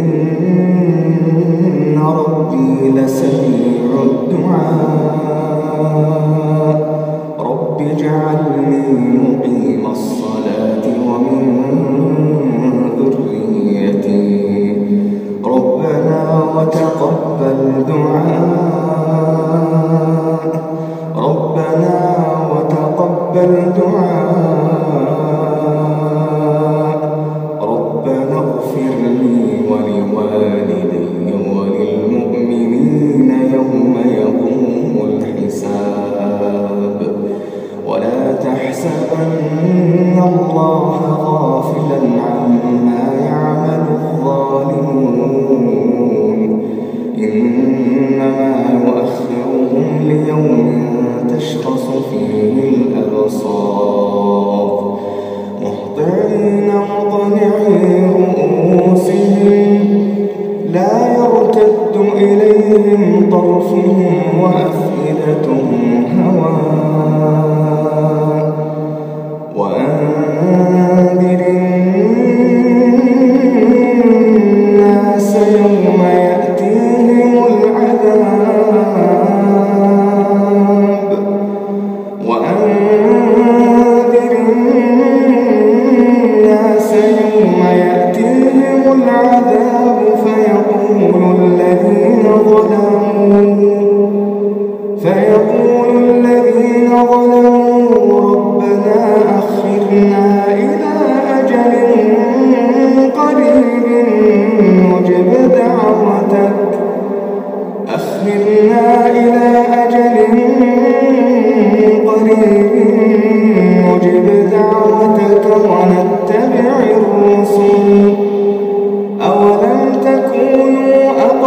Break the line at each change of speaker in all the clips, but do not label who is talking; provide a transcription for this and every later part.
إن إن الله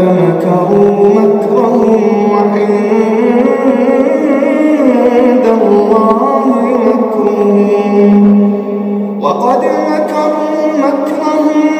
مكروا مكرهم وعند الله وقد مكروا مكرهم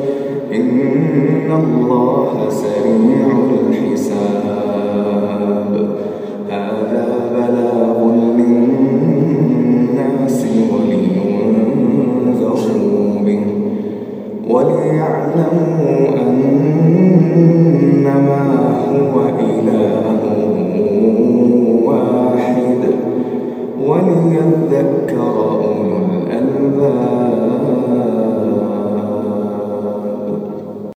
إن الله سريع الحساب.